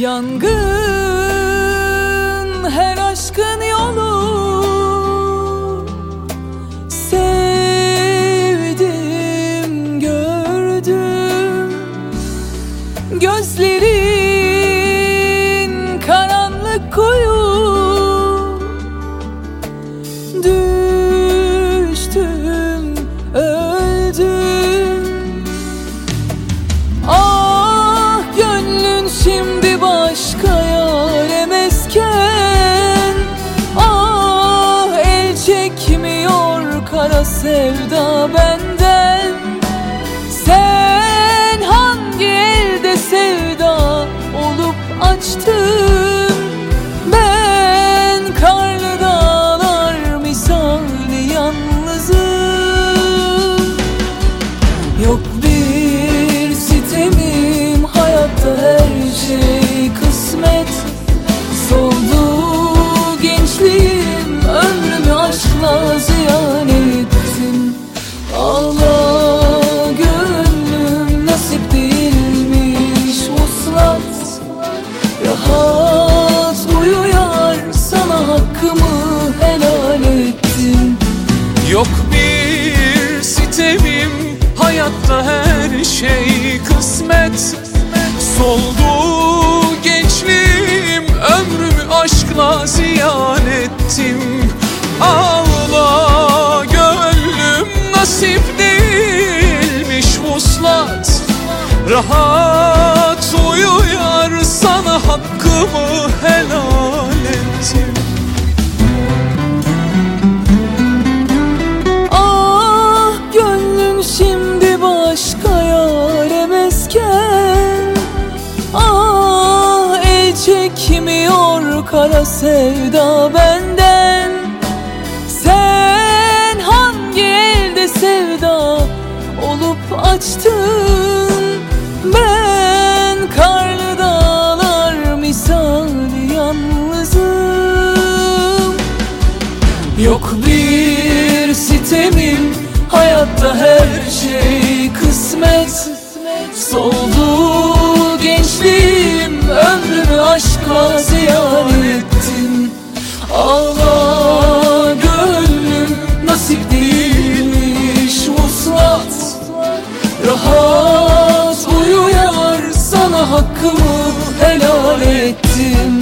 Yangın her aşkın yolu. Sevdim gördüm. Gözlerin karanlık kuyu. Düştüm kara sevda benden Hayatta her şey kısmet. Soldu gençliğim Ömrümü aşkla ziyan ettim. Ağla gönlüm nasip değilmiş vuslat. Rahat çekmiyor kara sevda benden. Sen hangi elde sevda olup açtın? Ben karlı dağlar misali yalnızım. Yok bir sitemim Hayatta her şey kısmet. Soldu Ağla gönlüm nasip değilmiş vuslat. Rahat uyuyar sana hakkımı helal ettim.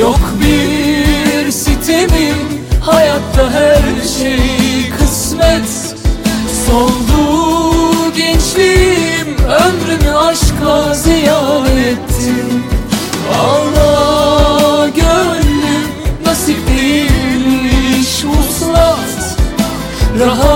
Yok bir sitemim hayatta her şey Rahat